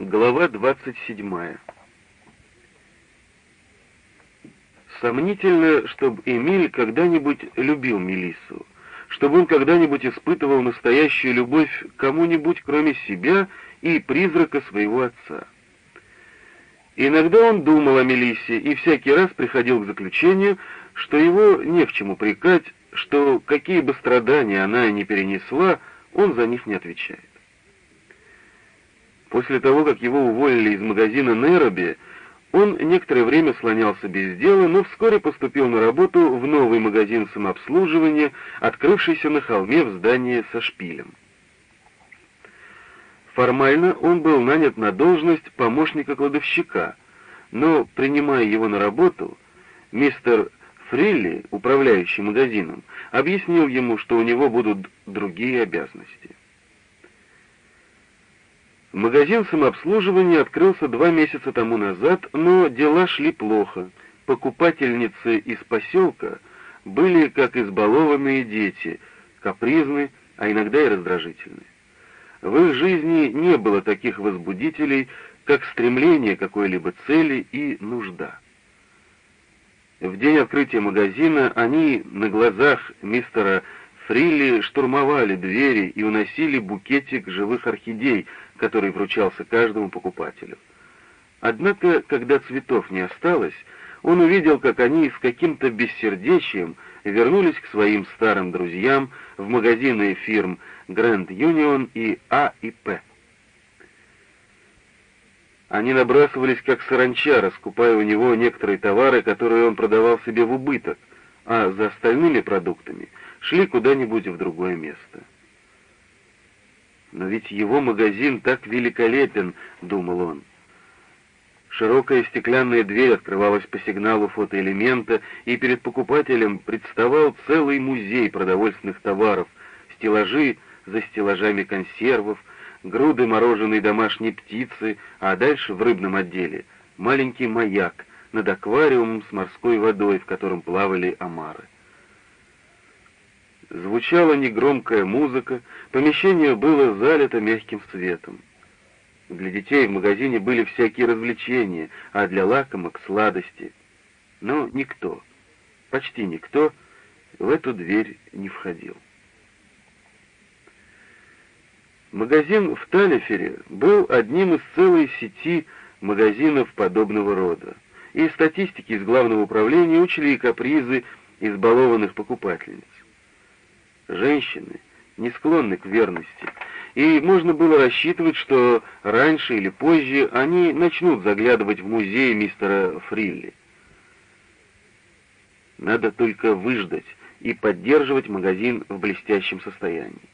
Глава 27. Сомнительно, чтобы Эмиль когда-нибудь любил Мелиссу, чтобы он когда-нибудь испытывал настоящую любовь к кому-нибудь, кроме себя и призрака своего отца. Иногда он думал о Мелиссе и всякий раз приходил к заключению, что его не к чему прикать, что какие бы страдания она ни перенесла, он за них не отвечает. После того, как его уволили из магазина Нероби, он некоторое время слонялся без дела, но вскоре поступил на работу в новый магазин самообслуживания, открывшийся на холме в здании со шпилем. Формально он был нанят на должность помощника кладовщика, но, принимая его на работу, мистер Фрилли, управляющий магазином, объяснил ему, что у него будут другие обязанности. Магазин самообслуживания открылся два месяца тому назад, но дела шли плохо. Покупательницы из поселка были как избалованные дети, капризны, а иногда и раздражительны. В их жизни не было таких возбудителей, как стремление какой-либо цели и нужда. В день открытия магазина они на глазах мистера Фрилли штурмовали двери и уносили букетик живых орхидей, который вручался каждому покупателю. Однако, когда цветов не осталось, он увидел, как они с каким-то бессердечием вернулись к своим старым друзьям в магазины фирм Grand Union и А и П. Они набрасывались как саранча, раскупая у него некоторые товары, которые он продавал себе в убыток, а за остальными продуктами шли куда-нибудь в другое место. Но ведь его магазин так великолепен, думал он. Широкая стеклянная дверь открывалась по сигналу фотоэлемента, и перед покупателем представал целый музей продовольственных товаров, стеллажи за стеллажами консервов, груды мороженой домашней птицы, а дальше в рыбном отделе маленький маяк над аквариумом с морской водой, в котором плавали омары. Звучала негромкая музыка, помещение было залито мягким светом. Для детей в магазине были всякие развлечения, а для лакомок — сладости. Но никто, почти никто, в эту дверь не входил. Магазин в Талифере был одним из целой сети магазинов подобного рода, и статистики из главного управления учли капризы избалованных покупательниц женщины не склонны к верности, и можно было рассчитывать, что раньше или позже они начнут заглядывать в музей мистера Фрилли. Надо только выждать и поддерживать магазин в блестящем состоянии.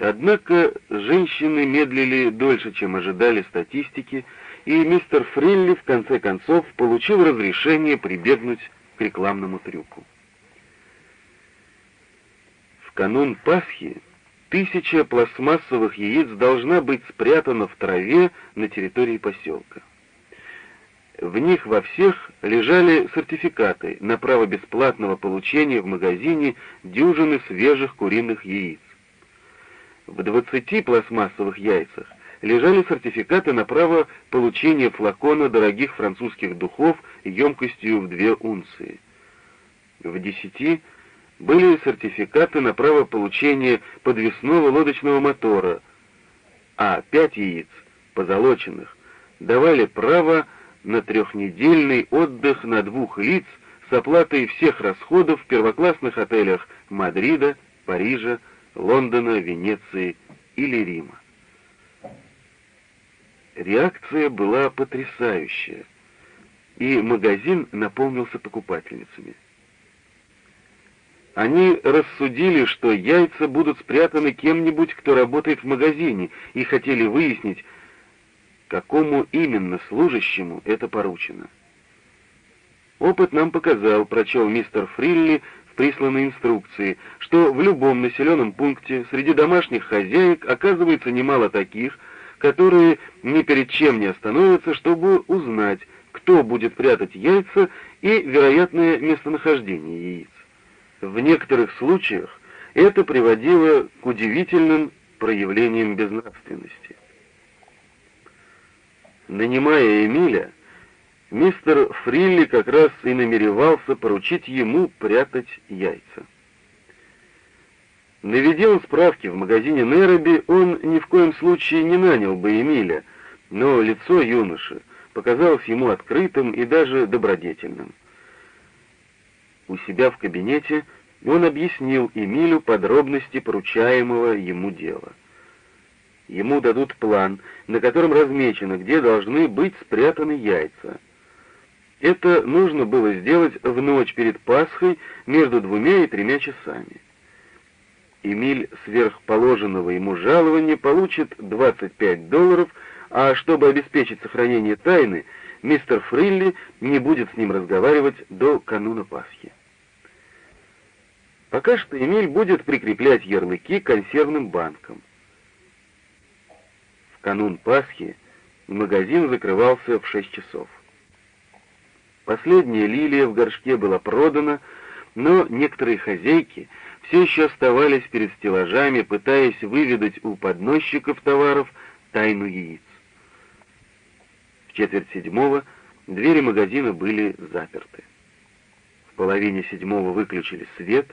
Однако женщины медлили дольше, чем ожидали статистики, и мистер Фрилли в конце концов получил разрешение прибегнуть к рекламному трюку канун Пасхи тысяча пластмассовых яиц должна быть спрятана в траве на территории поселка. В них во всех лежали сертификаты на право бесплатного получения в магазине дюжины свежих куриных яиц. В 20 пластмассовых яйцах лежали сертификаты на право получения флакона дорогих французских духов емкостью в 2 унции. В 10 были сертификаты на право получения подвесного лодочного мотора, а пять яиц, позолоченных, давали право на трехнедельный отдых на двух лиц с оплатой всех расходов в первоклассных отелях Мадрида, Парижа, Лондона, Венеции или Рима. Реакция была потрясающая, и магазин наполнился покупательницами. Они рассудили, что яйца будут спрятаны кем-нибудь, кто работает в магазине, и хотели выяснить, какому именно служащему это поручено. Опыт нам показал, прочел мистер Фрилли в присланной инструкции, что в любом населенном пункте среди домашних хозяек оказывается немало таких, которые ни перед чем не остановятся, чтобы узнать, кто будет прятать яйца и вероятное местонахождение яиц. В некоторых случаях это приводило к удивительным проявлениям безнравственности. Нанимая Эмиля, мистер Фрилли как раз и намеревался поручить ему прятать яйца. Наведя справки в магазине Нероби, он ни в коем случае не нанял бы Эмиля, но лицо юноши показалось ему открытым и даже добродетельным. У себя в кабинете он объяснил Эмилю подробности поручаемого ему дела. Ему дадут план, на котором размечено, где должны быть спрятаны яйца. Это нужно было сделать в ночь перед Пасхой между двумя и тремя часами. Эмиль сверхположенного ему жалования получит 25 долларов, а чтобы обеспечить сохранение тайны, мистер Фрилли не будет с ним разговаривать до кануна Пасхи. Пока что Эмиль будет прикреплять ярлыки консервным банкам. В канун Пасхи магазин закрывался в 6 часов. Последняя лилия в горшке была продана, но некоторые хозяйки — все еще оставались перед стеллажами, пытаясь выведать у подносчиков товаров тайну яиц. В четверть седьмого двери магазина были заперты. В половине седьмого выключили свет,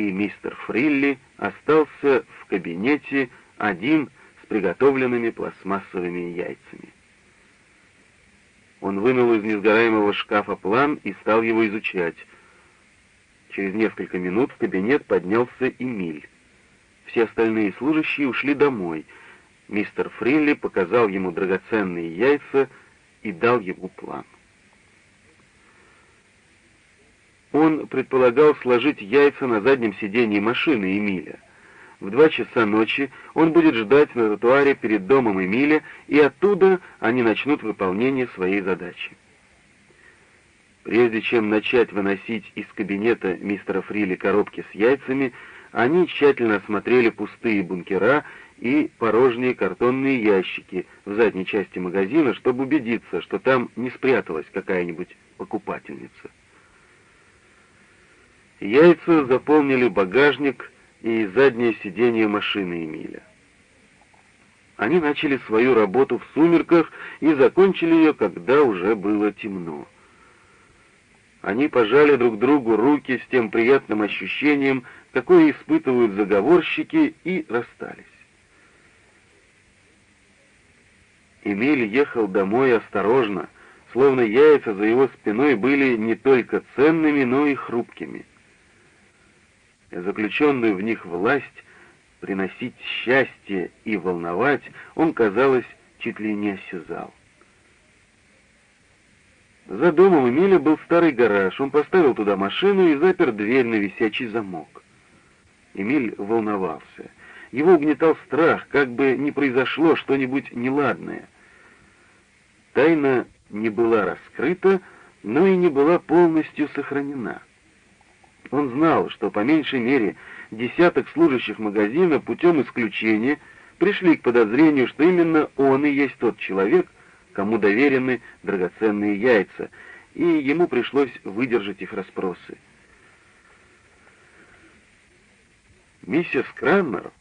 и мистер Фрилли остался в кабинете один с приготовленными пластмассовыми яйцами. Он вынул из несгораемого шкафа план и стал его изучать — Через несколько минут в кабинет поднялся Эмиль. Все остальные служащие ушли домой. Мистер Фрилли показал ему драгоценные яйца и дал ему план. Он предполагал сложить яйца на заднем сиденье машины Эмиля. В два часа ночи он будет ждать на тротуаре перед домом Эмиля, и оттуда они начнут выполнение своей задачи. Прежде чем начать выносить из кабинета мистера Фрили коробки с яйцами, они тщательно осмотрели пустые бункера и порожние картонные ящики в задней части магазина, чтобы убедиться, что там не спряталась какая-нибудь покупательница. Яйца заполнили багажник и заднее сиденье машины Эмиля. Они начали свою работу в сумерках и закончили ее, когда уже было темно. Они пожали друг другу руки с тем приятным ощущением, какое испытывают заговорщики, и расстались. Эмиль ехал домой осторожно, словно яйца за его спиной были не только ценными, но и хрупкими. Заключенную в них власть приносить счастье и волновать он, казалось, чуть ли не осязал. За домом Эмиля был старый гараж. Он поставил туда машину и запер дверь на висячий замок. Эмиль волновался. Его угнетал страх, как бы не произошло что-нибудь неладное. Тайна не была раскрыта, но и не была полностью сохранена. Он знал, что по меньшей мере десяток служащих магазина путем исключения пришли к подозрению, что именно он и есть тот человек, кому доверены драгоценные яйца, и ему пришлось выдержать их расспросы. Миссис Кранмер,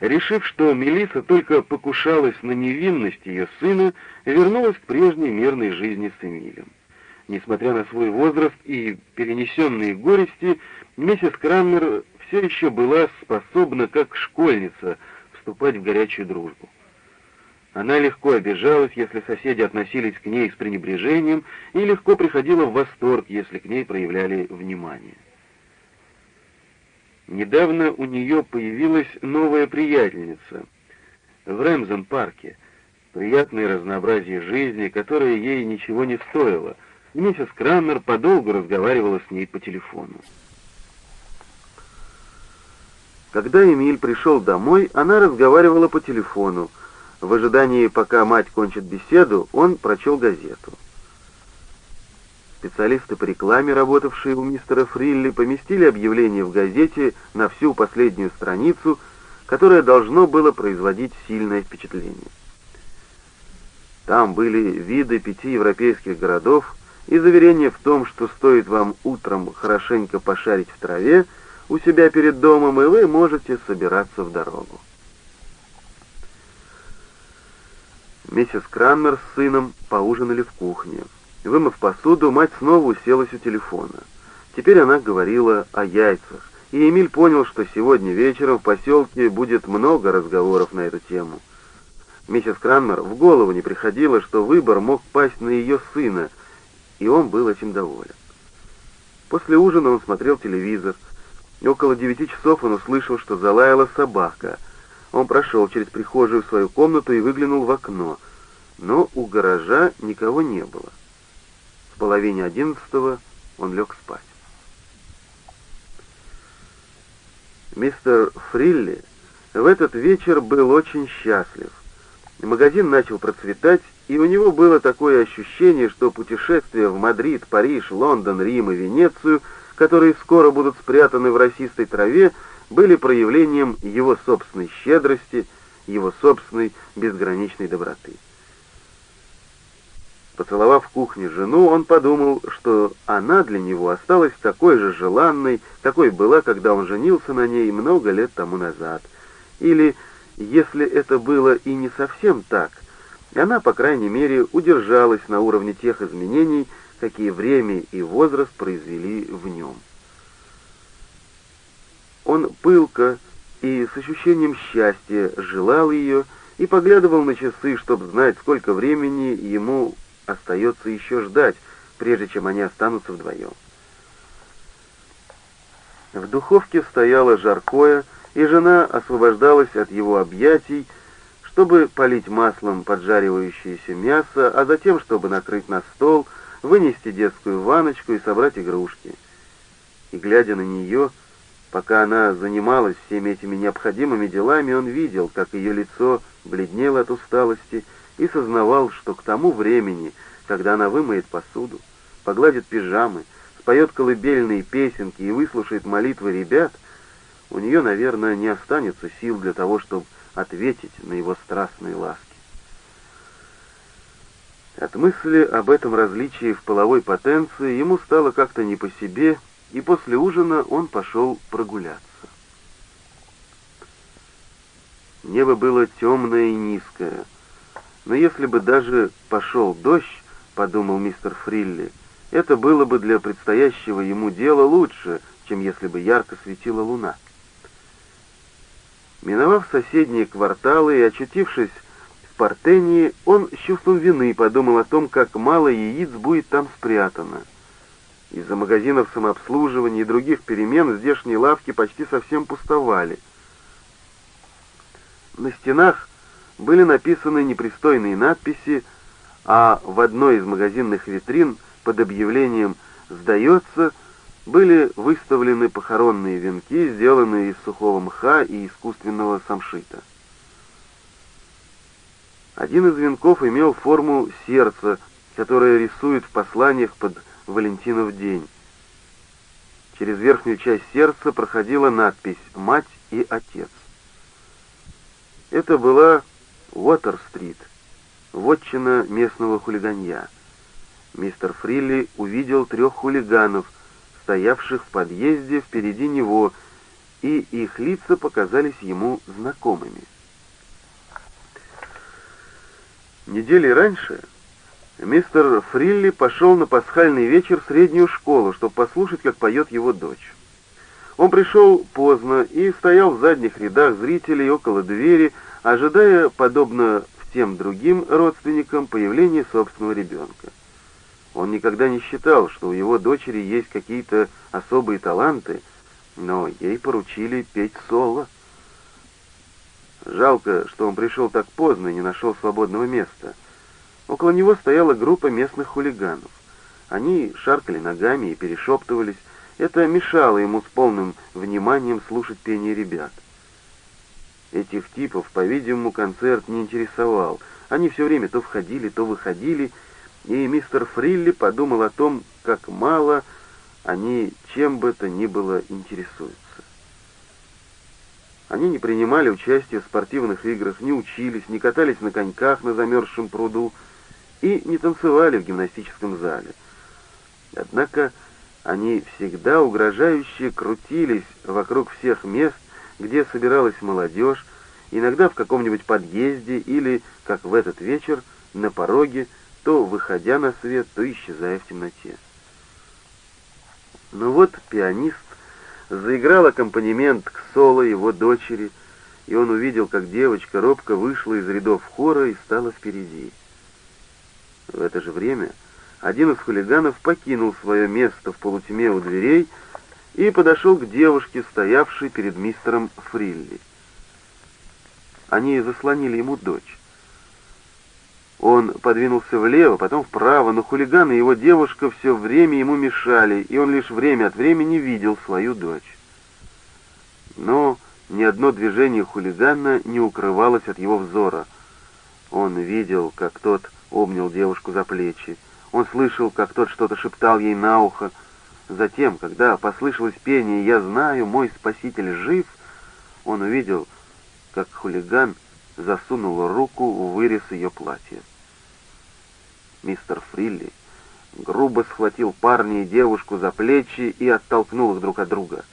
решив, что Мелисса только покушалась на невинность ее сына, вернулась к прежней мирной жизни с Эмилем. Несмотря на свой возраст и перенесенные горести, миссис Кранмер все еще была способна, как школьница, вступать в горячую дружбу. Она легко обижалась, если соседи относились к ней с пренебрежением, и легко приходила в восторг, если к ней проявляли внимание. Недавно у нее появилась новая приятельница в Рэмзен-парке, приятное разнообразие жизни, которое ей ничего не стоило, миссис Крамер подолгу разговаривала с ней по телефону. Когда Эмиль пришел домой, она разговаривала по телефону, в ожидании, пока мать кончит беседу, он прочел газету. Специалисты по рекламе, работавшие у мистера Фрилли, поместили объявление в газете на всю последнюю страницу, которое должно было производить сильное впечатление. Там были виды пяти европейских городов и заверение в том, что стоит вам утром хорошенько пошарить в траве у себя перед домом, и вы можете собираться в дорогу. Миссис Кранмер с сыном поужинали в кухне. Вымыв посуду, мать снова уселась у телефона. Теперь она говорила о яйцах, и Эмиль понял, что сегодня вечером в поселке будет много разговоров на эту тему. Миссис Кранмер в голову не приходило, что выбор мог пасть на ее сына, и он был этим доволен. После ужина он смотрел телевизор. Около девяти часов он услышал, что залаяла собака. Он прошел через прихожую в свою комнату и выглянул в окно, но у гаража никого не было. В половине одиннадцатого он лег спать. Мистер Фрилли в этот вечер был очень счастлив. Магазин начал процветать, и у него было такое ощущение, что путешествия в Мадрид, Париж, Лондон, Рим и Венецию, которые скоро будут спрятаны в росистой траве, были проявлением его собственной щедрости, его собственной безграничной доброты. Поцеловав в кухне жену, он подумал, что она для него осталась такой же желанной, какой была, когда он женился на ней много лет тому назад. Или если это было и не совсем так, она, по крайней мере, удержалась на уровне тех изменений, какие время и возраст произвели в нем. Он пылко и с ощущением счастья желал ее и поглядывал на часы, чтобы знать, сколько времени ему остается еще ждать, прежде чем они останутся вдвоем. В духовке стояло жаркое, и жена освобождалась от его объятий, чтобы полить маслом поджаривающееся мясо, а затем, чтобы накрыть на стол, вынести детскую ванночку и собрать игрушки. И, глядя на нее, пока она занималась всеми этими необходимыми делами, он видел, как ее лицо бледнело от усталости и сознавал, что к тому времени, когда она вымоет посуду, погладит пижамы, споет колыбельные песенки и выслушает молитвы ребят — у нее, наверное, не останется сил для того, чтобы ответить на его страстные ласки. От мысли об этом различии в половой потенции ему стало как-то не по себе, и после ужина он пошел прогуляться. Небо было темное и низкое, но если бы даже пошел дождь, подумал мистер Фрилли, это было бы для предстоящего ему дела лучше, чем если бы ярко светила луна. Миновав соседние кварталы и очутившись в Портении, он с чувством вины подумал о том, как мало яиц будет там спрятано. Из-за магазинов самообслуживания и других перемен здешние лавки почти совсем пустовали. На стенах были написаны непристойные надписи, а в одной из магазинных витрин под объявлением «Сдается» были выставлены похоронные венки, сделанные из сухого мха и искусственного самшита. Один из венков имел форму сердца, которое рисует в посланиях под Валентинов день. Через верхнюю часть сердца проходила надпись «Мать и Отец». Это была Уотер-стрит, вотчина местного хулиганья. Мистер Фрилли увидел трех хулиганов — стоявших в подъезде впереди него, и их лица показались ему знакомыми. Недели раньше мистер Фрилли пошел на пасхальный вечер в среднюю школу, чтобы послушать, как поет его дочь. Он пришел поздно и стоял в задних рядах зрителей около двери, ожидая, подобно всем другим родственникам, появления собственного ребенка. Он никогда не считал, что у его дочери есть какие-то особые таланты, но ей поручили петь соло. Жалко, что он пришел так поздно и не нашел свободного места. Около него стояла группа местных хулиганов. Они шаркали ногами и перешептывались. Это мешало ему с полным вниманием слушать пение ребят. Этих типов, по-видимому, концерт не интересовал. Они все время то входили, то выходили, и мистер Фрилли подумал о том, как мало они чем бы то ни было интересуются. Они не принимали участия в спортивных играх, не учились, не катались на коньках на замерзшем пруду и не танцевали в гимнастическом зале. Однако они всегда угрожающе крутились вокруг всех мест, где собиралась молодежь, иногда в каком-нибудь подъезде или, как в этот вечер, на пороге, то выходя на свет, то исчезая в темноте. Но вот пианист заиграл аккомпанемент к соло его дочери, и он увидел, как девочка робко вышла из рядов хора и стала впереди. В это же время один из хулиганов покинул свое место в полутьме у дверей и подошел к девушке, стоявшей перед мистером Фрилли. Они заслонили ему дочь. Он подвинулся влево, потом вправо, но хулиган и его девушка все время ему мешали, и он лишь время от времени видел свою дочь. Но ни одно движение хулигана не укрывалось от его взора. Он видел, как тот обнял девушку за плечи. Он слышал, как тот что-то шептал ей на ухо. Затем, когда послышалось пение «Я знаю, мой спаситель жив», он увидел, как хулиган засунул руку в вырез ее платья. Мистер Фрилли грубо схватил парня и девушку за плечи и оттолкнул их друг от друга.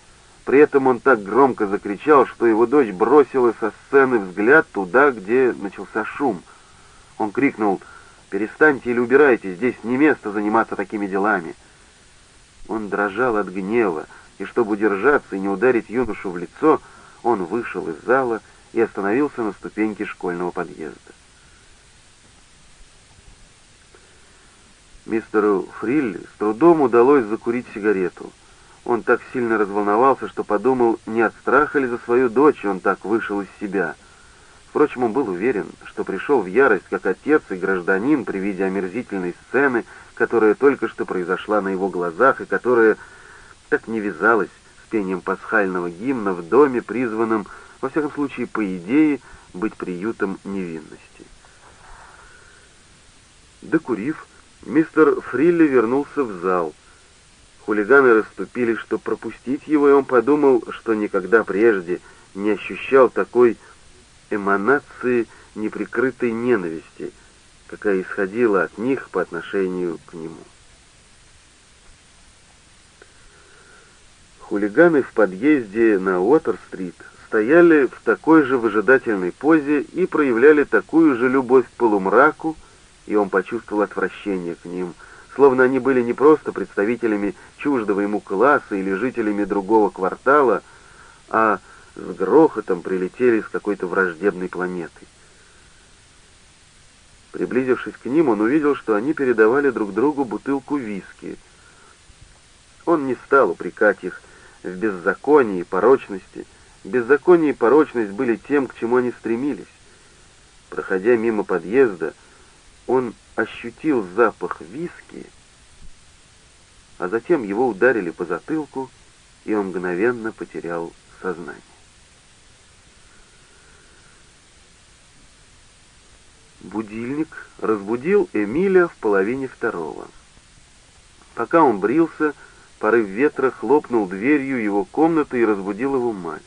При этом он так громко закричал, что его дочь бросила со сцены взгляд туда, где начался шум. Он крикнул «Перестаньте или убирайте, здесь не место заниматься такими делами». Он дрожал от гнева, и чтобы удержаться и не ударить юношу в лицо, он вышел из зала и остановился на ступеньке школьного подъезда. Мистеру Фрилли с трудом удалось закурить сигарету. Он так сильно разволновался, что подумал, не от страха ли за свою дочь он так вышел из себя. Впрочем, он был уверен, что пришел в ярость как отец и гражданин при виде омерзительной сцены, которая только что произошла на его глазах и которая так не вязалась с пением пасхального гимна в доме, призванном во всяком случае, по идее, быть приютом невинности. Докурив, мистер Фрилли вернулся в зал. Хулиганы расступились, чтобы пропустить его, и он подумал, что никогда прежде не ощущал такой эманации неприкрытой ненависти, какая исходила от них по отношению к нему. Хулиганы в подъезде на Уотер-стрит стояли в такой же выжидательной позе и проявляли такую же любовь к полумраку, и он почувствовал отвращение к ним, словно они были не просто представителями чуждого ему класса или жителями другого квартала, а с грохотом прилетели с какой-то враждебной планеты. Приблизившись к ним, он увидел, что они передавали друг другу бутылку виски. Он не стал упрекать их в беззаконии и порочности, Беззаконие и порочность были тем, к чему они стремились. Проходя мимо подъезда, он ощутил запах виски, а затем его ударили по затылку, и он мгновенно потерял сознание. Будильник разбудил Эмиля в половине второго. Пока он брился, порыв ветра хлопнул дверью его комнаты и разбудил его мать.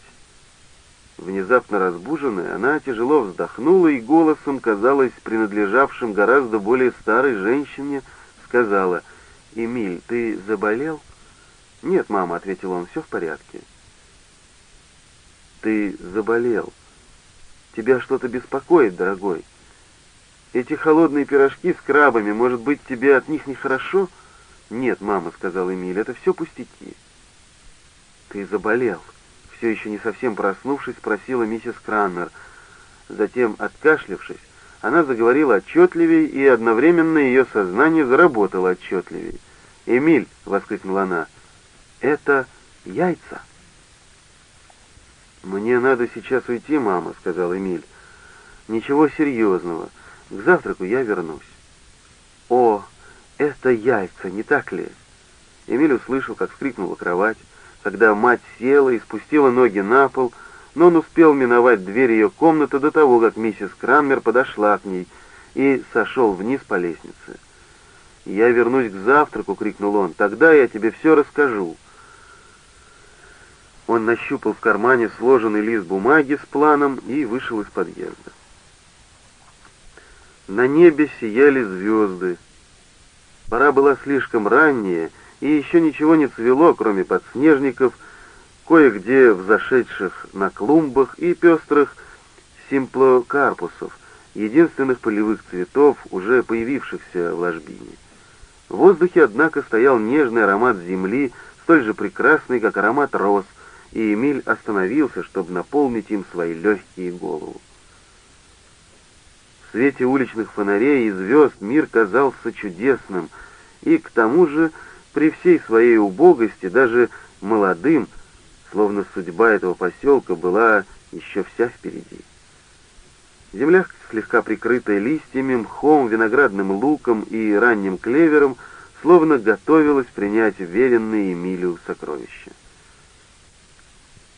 Внезапно разбуженная, она тяжело вздохнула и голосом, казалось, принадлежавшим гораздо более старой женщине, сказала, «Эмиль, ты заболел?» «Нет, мама», — ответил он, — «все в порядке». «Ты заболел. Тебя что-то беспокоит, дорогой? Эти холодные пирожки с крабами, может быть, тебе от них нехорошо?» «Нет, мама», — сказал Эмиль, — «это все пустяки». «Ты заболел» все еще не совсем проснувшись, спросила миссис Кранмер. Затем, откашлявшись, она заговорила отчетливее, и одновременно ее сознание заработало отчетливее. «Эмиль!» — воскликнула она. «Это яйца!» «Мне надо сейчас уйти, мама», — сказал Эмиль. «Ничего серьезного. К завтраку я вернусь». «О, это яйца, не так ли?» Эмиль услышал, как скрикнула кровать когда мать села и спустила ноги на пол, но он успел миновать дверь ее комнаты до того, как миссис Кранмер подошла к ней и сошел вниз по лестнице. «Я вернусь к завтраку!» — крикнул он. «Тогда я тебе все расскажу!» Он нащупал в кармане сложенный лист бумаги с планом и вышел из подъезда. На небе сияли звезды. Пора была слишком ранняя, и еще ничего не цвело, кроме подснежников, кое-где взошедших на клумбах и пестрых симплокарпусов, единственных полевых цветов, уже появившихся в ложбине. В воздухе, однако, стоял нежный аромат земли, столь же прекрасный, как аромат роз, и Эмиль остановился, чтобы наполнить им свои легкие голову. В свете уличных фонарей и звезд мир казался чудесным, и к тому же, при всей своей убогости, даже молодым, словно судьба этого поселка была еще вся впереди. Земля, слегка прикрытая листьями, мхом, виноградным луком и ранним клевером, словно готовилась принять веренные Эмилию сокровища.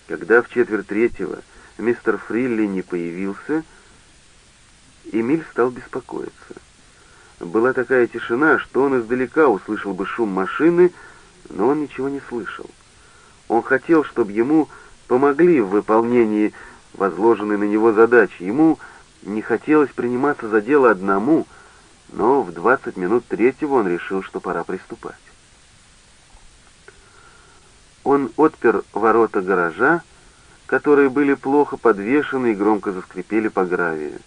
Когда в четверть третьего мистер Фрилли не появился, Эмиль стал беспокоиться. Была такая тишина, что он издалека услышал бы шум машины, но он ничего не слышал. Он хотел, чтобы ему помогли в выполнении возложенной на него задачи. Ему не хотелось приниматься за дело одному, но в 20 минут третьего он решил, что пора приступать. Он отпер ворота гаража, которые были плохо подвешены и громко заскрипели по гравию.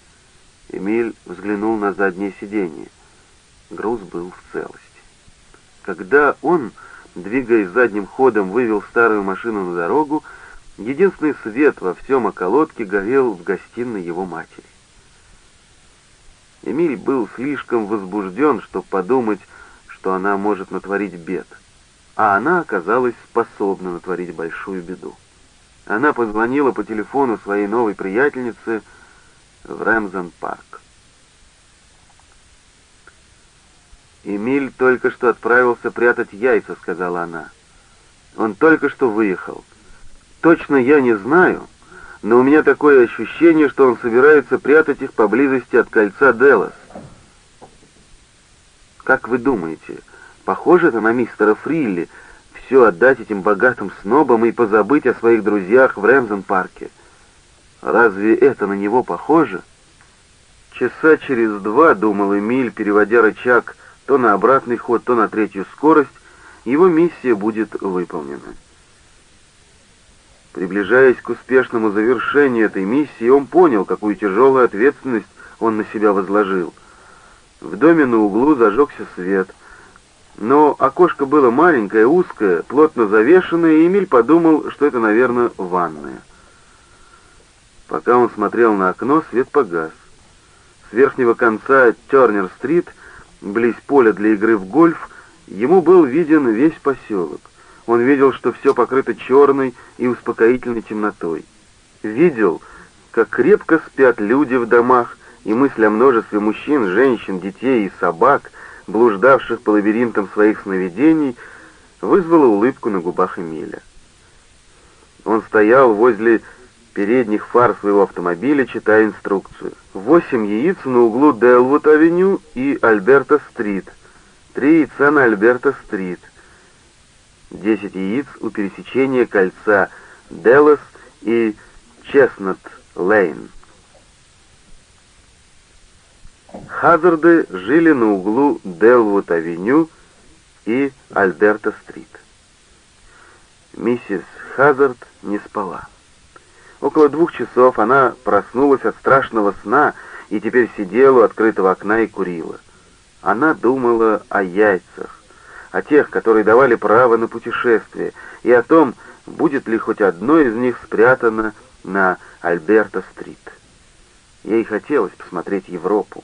Эмиль взглянул на заднее сиденье. Груз был в целости. Когда он, двигаясь задним ходом, вывел старую машину на дорогу, единственный свет во всем околотке горел в гостиной его матери. Эмиль был слишком возбужден, чтобы подумать, что она может натворить бед а она оказалась способна натворить большую беду. Она позвонила по телефону своей новой приятельнице в Рэмзон-парк. «Эмиль только что отправился прятать яйца», — сказала она. «Он только что выехал. Точно я не знаю, но у меня такое ощущение, что он собирается прятать их поблизости от кольца Делос. Как вы думаете, — Похоже это на мистера Фрилли, все отдать этим богатым снобам и позабыть о своих друзьях в Рэмзен-парке. Разве это на него похоже? Часа через два, думал Эмиль, переводя рычаг то на обратный ход, то на третью скорость, его миссия будет выполнена. Приближаясь к успешному завершению этой миссии, он понял, какую тяжелую ответственность он на себя возложил. В доме на углу зажегся свет — но окошко было маленькое, узкое, плотно завешенное, и Эмиль подумал, что это, наверное, ванная. Пока он смотрел на окно, свет погас. С верхнего конца Тернер-стрит, близ поля для игры в гольф, ему был виден весь поселок. Он видел, что все покрыто черной и успокоительной темнотой. Видел, как крепко спят люди в домах, и мысль о множестве мужчин, женщин, детей и собак — блуждавших по лабиринтам своих сновидений, вызвала улыбку на губах Эмиля. Он стоял возле передних фар своего автомобиля, читая инструкцию. Восемь яиц на углу Делвуд-авеню и Альберта-стрит. Три яйца на Альберта-стрит. Десять яиц у пересечения кольца Делос и Честнат-лейн. Хазарды жили на углу Делвуд-авеню и Альберта-стрит. Миссис Хазард не спала. Около двух часов она проснулась от страшного сна и теперь сидела у открытого окна и курила. Она думала о яйцах, о тех, которые давали право на путешествие, и о том, будет ли хоть одно из них спрятано на Альберта-стрит. Ей хотелось посмотреть Европу.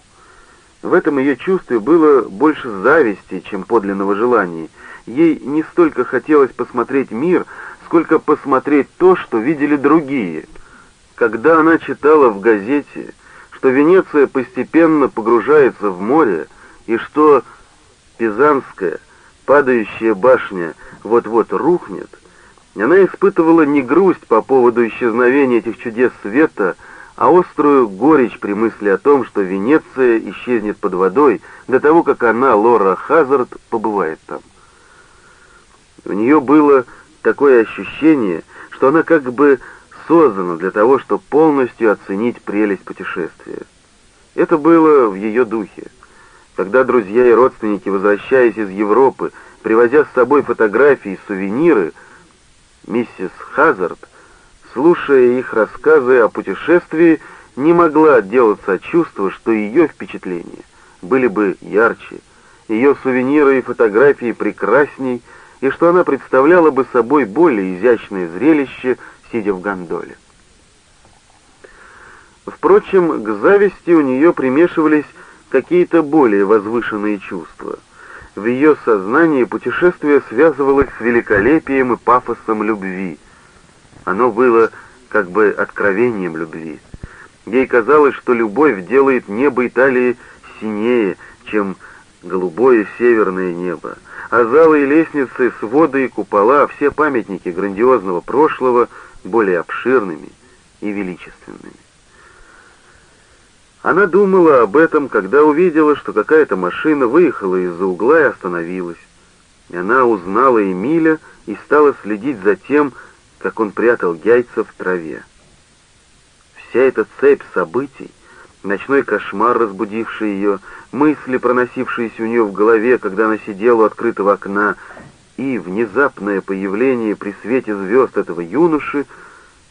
В этом ее чувстве было больше зависти, чем подлинного желания. Ей не столько хотелось посмотреть мир, сколько посмотреть то, что видели другие. Когда она читала в газете, что Венеция постепенно погружается в море, и что Пизанская, падающая башня, вот-вот рухнет, она испытывала не грусть по поводу исчезновения этих чудес света, а острую горечь при мысли о том, что Венеция исчезнет под водой до того, как она, Лора Хазард, побывает там. У нее было такое ощущение, что она как бы создана для того, чтобы полностью оценить прелесть путешествия. Это было в ее духе. Когда друзья и родственники, возвращаясь из Европы, привозя с собой фотографии и сувениры, миссис Хазард — слушая их рассказы о путешествии, не могла отделаться от чувства, что ее впечатления были бы ярче, ее сувениры и фотографии прекрасней, и что она представляла бы собой более изящное зрелище, сидя в гондоле. Впрочем, к зависти у нее примешивались какие-то более возвышенные чувства. В ее сознании путешествие связывалось с великолепием и пафосом любви. Оно было как бы откровением любви. Ей казалось, что любовь делает небо Италии синее, чем голубое северное небо, а залы и лестницы, своды и купола, все памятники грандиозного прошлого более обширными и величественными. Она думала об этом, когда увидела, что какая-то машина выехала из-за угла и остановилась. И она узнала Эмиля и стала следить за тем, как он прятал яйца в траве. Вся эта цепь событий, ночной кошмар, разбудивший ее, мысли, проносившиеся у нее в голове, когда она сидела у открытого окна, и внезапное появление при свете звезд этого юноши,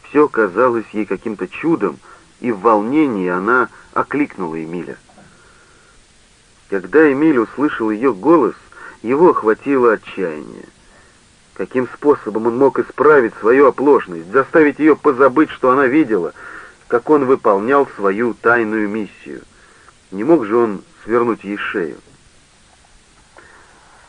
все казалось ей каким-то чудом, и в волнении она окликнула Эмиля. Когда Эмиль услышал ее голос, его охватило отчаяние. Каким способом он мог исправить свою оплошность, заставить ее позабыть, что она видела, как он выполнял свою тайную миссию? Не мог же он свернуть ей шею?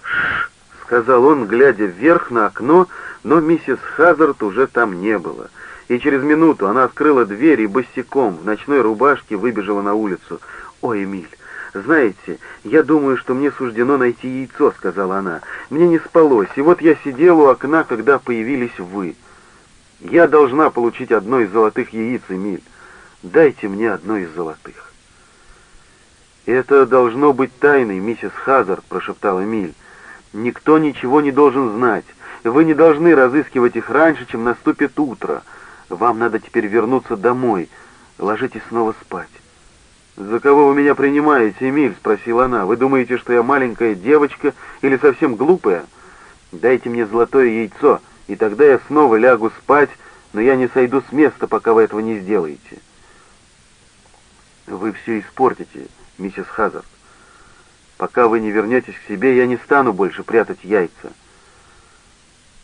«Ш!» — сказал он, глядя вверх на окно, но миссис Хазард уже там не было — и через минуту она открыла дверь и босиком в ночной рубашке выбежала на улицу. «Ой, Эмиль, знаете, я думаю, что мне суждено найти яйцо», — сказала она. «Мне не спалось, и вот я сидела у окна, когда появились вы. Я должна получить одно из золотых яиц, Эмиль. Дайте мне одно из золотых». «Это должно быть тайной, миссис Хазард», — прошептал Эмиль. «Никто ничего не должен знать. Вы не должны разыскивать их раньше, чем наступит утро». Вам надо теперь вернуться домой. Ложитесь снова спать». «За кого вы меня принимаете, Эмиль?» — спросила она. «Вы думаете, что я маленькая девочка или совсем глупая? Дайте мне золотое яйцо, и тогда я снова лягу спать, но я не сойду с места, пока вы этого не сделаете». «Вы все испортите, миссис Хазард. Пока вы не вернетесь к себе, я не стану больше прятать яйца».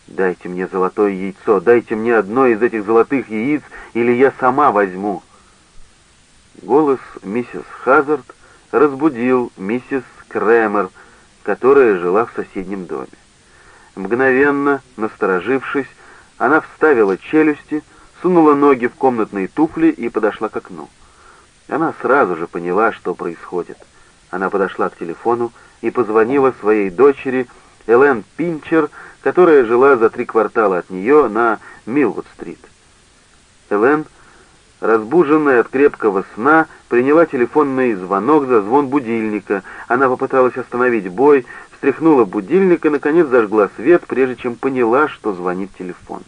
«Дайте мне золотое яйцо, дайте мне одно из этих золотых яиц, или я сама возьму». Голос миссис Хазард разбудил миссис Крэмер, которая жила в соседнем доме. Мгновенно, насторожившись, она вставила челюсти, сунула ноги в комнатные туфли и подошла к окну. Она сразу же поняла, что происходит. Она подошла к телефону и позвонила своей дочери Элен Пинчер, которая жила за три квартала от нее на Милвуд-стрит. Элен, разбуженная от крепкого сна, приняла телефонный звонок за звон будильника. Она попыталась остановить бой, встряхнула будильник и, наконец, зажгла свет, прежде чем поняла, что звонит телефон.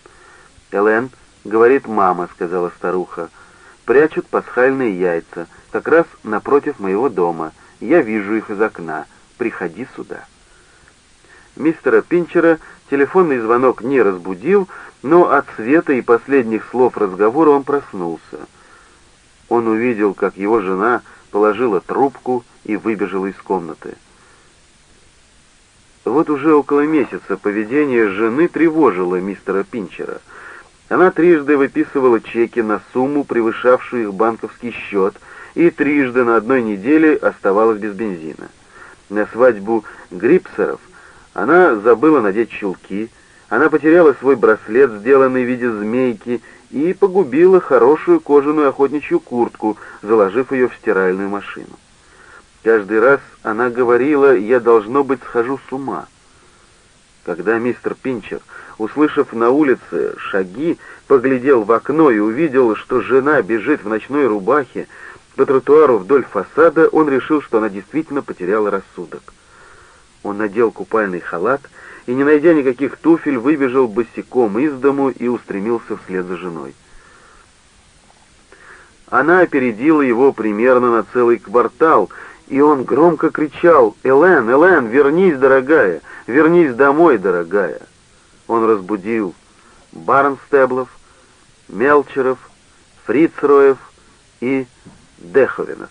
«Элен», — говорит мама, — сказала старуха, — «прячут пасхальные яйца, как раз напротив моего дома. Я вижу их из окна. Приходи сюда». Мистера Пинчера телефонный звонок не разбудил, но от света и последних слов разговора он проснулся. Он увидел, как его жена положила трубку и выбежала из комнаты. Вот уже около месяца поведение жены тревожило мистера Пинчера. Она трижды выписывала чеки на сумму, превышавшую их банковский счет, и трижды на одной неделе оставалась без бензина. На свадьбу Грипсеров она забыла надеть чулки, она потеряла свой браслет, сделанный в виде змейки, и погубила хорошую кожаную охотничью куртку, заложив ее в стиральную машину. Каждый раз она говорила, я, должно быть, схожу с ума. Когда мистер Пинчер, услышав на улице шаги, поглядел в окно и увидел, что жена бежит в ночной рубахе по тротуару вдоль фасада, он решил, что она действительно потеряла рассудок. Он надел купальный халат и, не найдя никаких туфель, выбежал босиком из дому и устремился вслед за женой. Она опередила его примерно на целый квартал, и он громко кричал «Элен, Элен, вернись, дорогая! Вернись домой, дорогая!» Он разбудил Барнстеблов, Мелчеров, Фрицроев и Деховенов.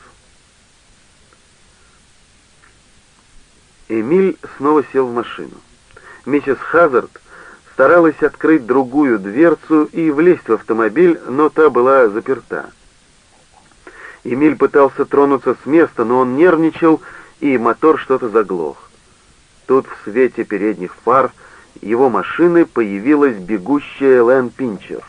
Эмиль снова сел в машину. Миссис Хазард старалась открыть другую дверцу и влезть в автомобиль, но та была заперта. Эмиль пытался тронуться с места, но он нервничал, и мотор что-то заглох. Тут в свете передних фар его машины появилась бегущая Лэн Пинчер.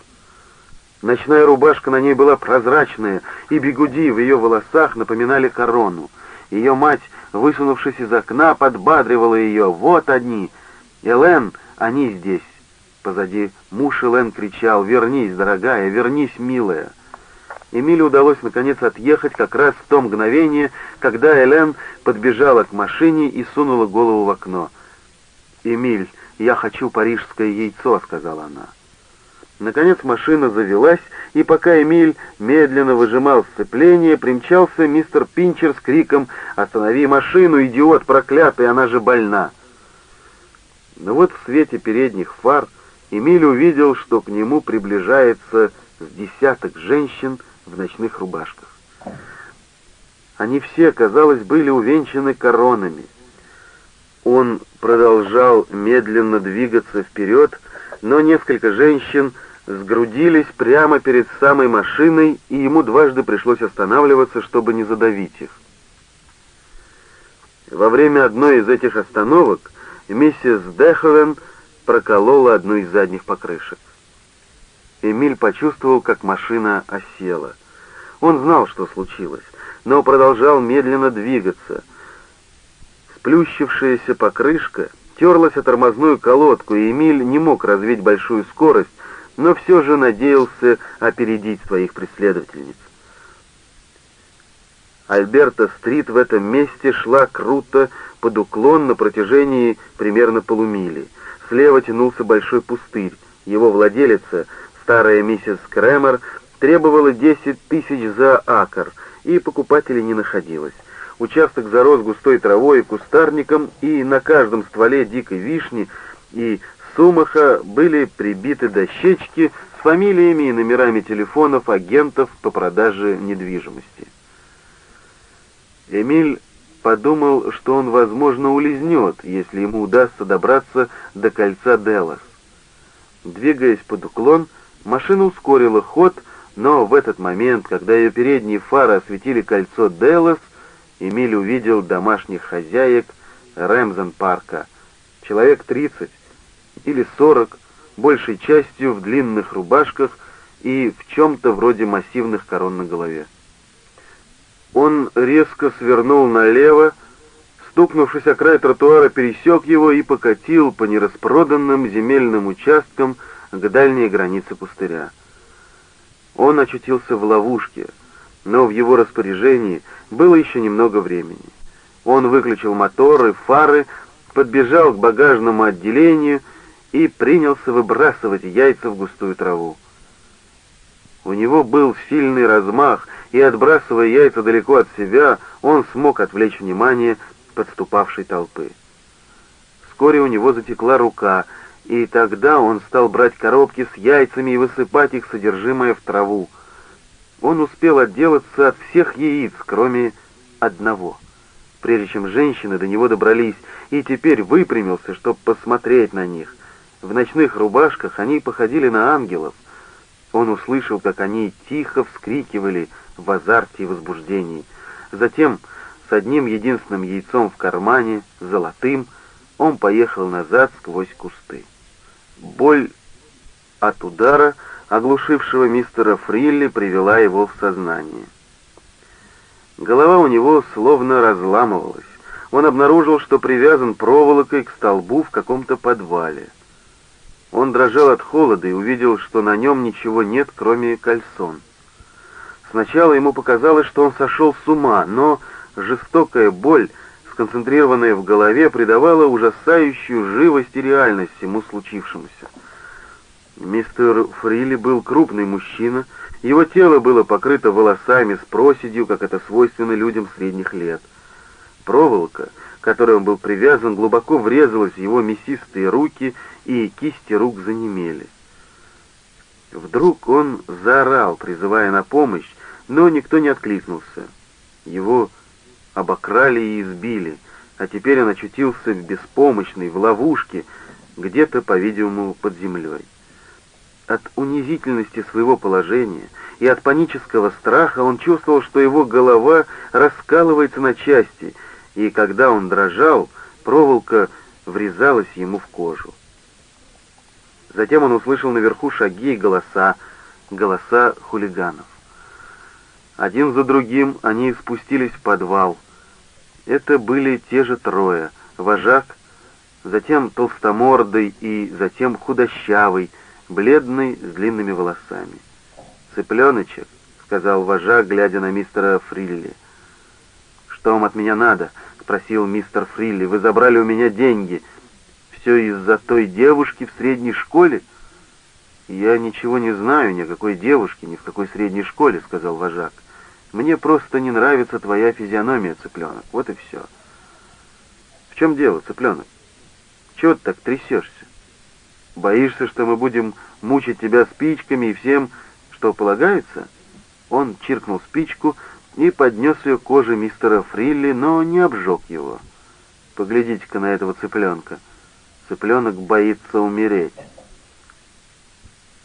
Ночная рубашка на ней была прозрачная, и бегуди в ее волосах напоминали корону. Ее мать, высунувшись из окна, подбадривала ее. «Вот они! Элен, они здесь!» Позади муж Элен кричал «Вернись, дорогая, вернись, милая!» Эмилю удалось наконец отъехать как раз в то мгновение, когда Элен подбежала к машине и сунула голову в окно. «Эмиль, я хочу парижское яйцо», — сказала она. Наконец машина завелась, и пока Эмиль медленно выжимал сцепление, примчался мистер Пинчер с криком «Останови машину, идиот проклятый, она же больна!». Но вот в свете передних фар Эмиль увидел, что к нему приближается с десяток женщин в ночных рубашках. Они все, казалось, были увенчаны коронами. Он продолжал медленно двигаться вперед, но несколько женщин сгрудились прямо перед самой машиной, и ему дважды пришлось останавливаться, чтобы не задавить их. Во время одной из этих остановок миссис Деховен проколола одну из задних покрышек. Эмиль почувствовал, как машина осела. Он знал, что случилось, но продолжал медленно двигаться. Сплющившаяся покрышка терлась о тормозную колодку, и Эмиль не мог развить большую скорость, но все же надеялся опередить своих преследовательниц. Альберта-стрит в этом месте шла круто под уклон на протяжении примерно полумили. Слева тянулся большой пустырь. Его владелица, старая миссис Крэмер, требовала 10 тысяч за акр, и покупателей не находилось. Участок зарос густой травой и кустарником, и на каждом стволе дикой вишни и сумаха были прибиты дощечки с фамилиями и номерами телефонов агентов по продаже недвижимости. Эмиль подумал, что он, возможно, улизнет, если ему удастся добраться до кольца Делос. Двигаясь под уклон, машина ускорила ход, но в этот момент, когда ее передние фары осветили кольцо Делос, Эмиль увидел домашних хозяек Рэмзен-парка. Человек тридцать или сорок, большей частью в длинных рубашках и в чем-то вроде массивных корон на голове. Он резко свернул налево, стукнувшись о край тротуара, пересек его и покатил по нераспроданным земельным участкам к дальней границе пустыря. Он очутился в ловушке, но в его распоряжении было еще немного времени. Он выключил мотор и фары, подбежал к багажному отделению и принялся выбрасывать яйца в густую траву. У него был сильный размах, и, отбрасывая яйца далеко от себя, он смог отвлечь внимание подступавшей толпы. Вскоре у него затекла рука — и тогда он стал брать коробки с яйцами и высыпать их содержимое в траву. Он успел отделаться от всех яиц, кроме одного, прежде чем женщины до него добрались, и теперь выпрямился, чтобы посмотреть на них. В ночных рубашках они походили на ангелов. Он услышал, как они тихо вскрикивали в азарте и возбуждении. Затем, с одним единственным яйцом в кармане, золотым, он поехал назад сквозь кусты. Боль от удара, оглушившего мистера Фрилли, привела его в сознание. Голова у него словно разламывалась. Он обнаружил, что привязан проволокой к столбу в каком-то подвале. Он дрожал от холода и увидел, что на нем ничего нет, кроме кальсон. Сначала ему показалось, что он сошел с ума, но жестокая боль сконцентрированная в голове, придавала ужасающую живость и реальность всему случившемуся. Мистер Фрили был крупный мужчина, его тело было покрыто волосами с проседью, как это свойственно людям средних лет. Проволока, которой он был привязан, глубоко врезалась в его мясистые руки, и кисти рук занемели. Вдруг он заорал, призывая на помощь, но никто не откликнулся. Его обокрали и избили, а теперь он очутился в беспомощной, в ловушке, где-то, по-видимому, под землей. От унизительности своего положения и от панического страха он чувствовал, что его голова раскалывается на части, и когда он дрожал, проволока врезалась ему в кожу. Затем он услышал наверху шаги и голоса, голоса хулиганов. Один за другим они спустились в подвал. Это были те же трое — вожак, затем толстомордый и затем худощавый, бледный, с длинными волосами. «Цыпленочек», — сказал вожак, глядя на мистера Фрилли. «Что вам от меня надо?» — спросил мистер Фрилли. «Вы забрали у меня деньги. Все из-за той девушки в средней школе?» «Я ничего не знаю ни о какой девушке, ни в какой средней школе», — сказал вожак. Мне просто не нравится твоя физиономия, цыпленок. Вот и все. В чем дело, цыпленок? Чего ты так трясешься? Боишься, что мы будем мучить тебя спичками и всем, что полагается? Он чиркнул спичку и поднес ее к коже мистера Фрилли, но не обжег его. Поглядите-ка на этого цыпленка. Цыпленок боится умереть.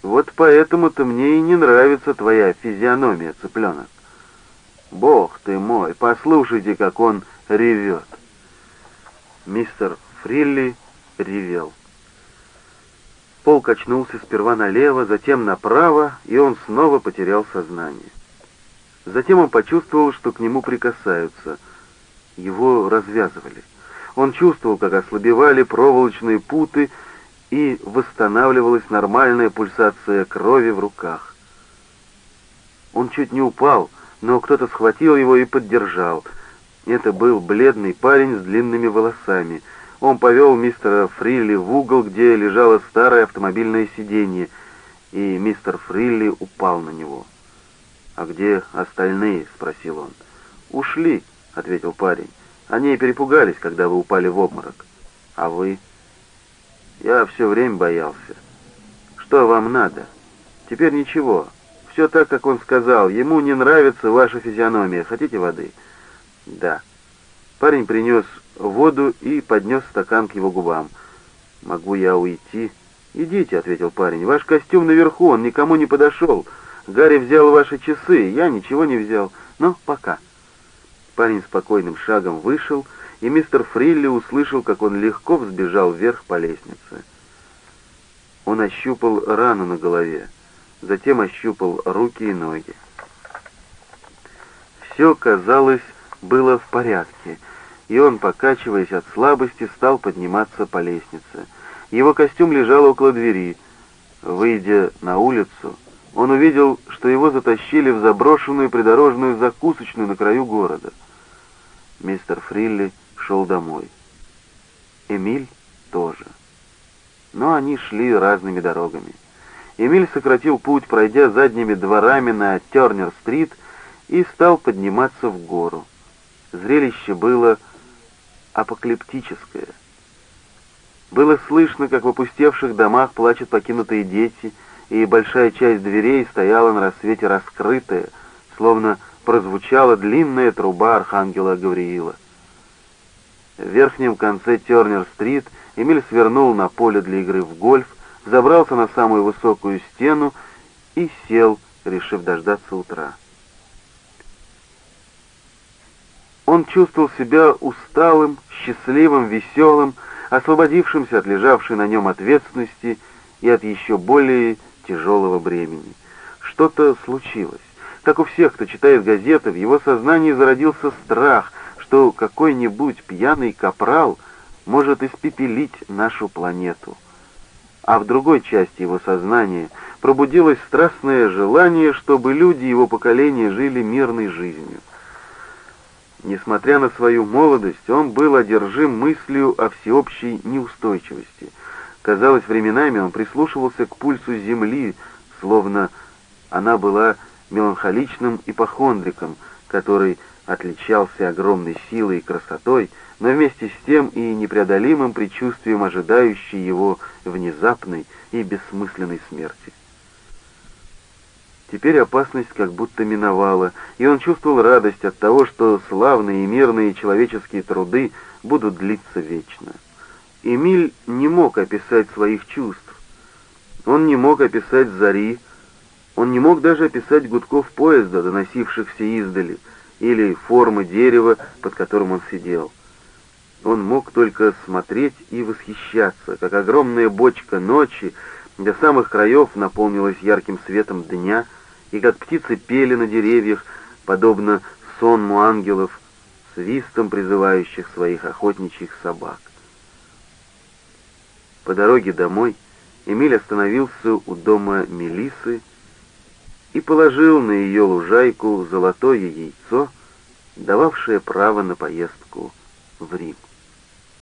Вот поэтому-то мне и не нравится твоя физиономия, цыпленок. Бог ты мой, послушайте, как он ревет. Мистер Фрилли ревел. Пол качнулся сперва налево, затем направо, и он снова потерял сознание. Затем он почувствовал, что к нему прикасаются. Его развязывали. Он чувствовал, как ослабевали проволочные путы, и восстанавливалась нормальная пульсация крови в руках. Он чуть не упал, но кто-то схватил его и поддержал. Это был бледный парень с длинными волосами. Он повел мистера Фрилли в угол, где лежало старое автомобильное сиденье, и мистер Фрилли упал на него. «А где остальные?» — спросил он. «Ушли», — ответил парень. «Они перепугались, когда вы упали в обморок. А вы?» «Я все время боялся. Что вам надо? Теперь ничего. Все так, как он сказал. Ему не нравится ваша физиономия. Хотите воды? Да. Парень принес воду и поднес стакан к его губам. Могу я уйти? Идите, ответил парень. Ваш костюм наверху, он никому не подошел. Гарри взял ваши часы, я ничего не взял. Но пока. Парень спокойным шагом вышел, и мистер Фрилли услышал, как он легко взбежал вверх по лестнице. Он ощупал рану на голове затем ощупал руки и ноги. Все, казалось, было в порядке, и он, покачиваясь от слабости, стал подниматься по лестнице. Его костюм лежал около двери. Выйдя на улицу, он увидел, что его затащили в заброшенную придорожную закусочную на краю города. Мистер Фрилли шел домой. Эмиль тоже. Но они шли разными дорогами. Эмиль сократил путь, пройдя задними дворами на Тернер-стрит и стал подниматься в гору. Зрелище было апокалиптическое. Было слышно, как в опустевших домах плачут покинутые дети, и большая часть дверей стояла на рассвете раскрытая, словно прозвучала длинная труба архангела Гавриила. В верхнем конце Тернер-стрит Эмиль свернул на поле для игры в гольф, забрался на самую высокую стену и сел, решив дождаться утра. Он чувствовал себя усталым, счастливым, веселым, освободившимся от лежавшей на нем ответственности и от еще более тяжелого бремени. Что-то случилось. Как у всех, кто читает газеты, в его сознании зародился страх, что какой-нибудь пьяный капрал может испепелить нашу планету а в другой части его сознания пробудилось страстное желание, чтобы люди его поколения жили мирной жизнью. Несмотря на свою молодость, он был одержим мыслью о всеобщей неустойчивости. Казалось, временами он прислушивался к пульсу земли, словно она была меланхоличным ипохондриком, который отличался огромной силой и красотой, но вместе с тем и непреодолимым предчувствием ожидающей его внезапной и бессмысленной смерти. Теперь опасность как будто миновала, и он чувствовал радость от того, что славные и мирные человеческие труды будут длиться вечно. Эмиль не мог описать своих чувств. Он не мог описать зари, он не мог даже описать гудков поезда, доносившихся издали, или формы дерева, под которым он сидел. Он мог только смотреть и восхищаться, как огромная бочка ночи до самых краев наполнилась ярким светом дня, и как птицы пели на деревьях, подобно сонму ангелов, свистом призывающих своих охотничьих собак. По дороге домой Эмиль остановился у дома Мелисы и положил на ее лужайку золотое яйцо, дававшее право на поездку в Рим.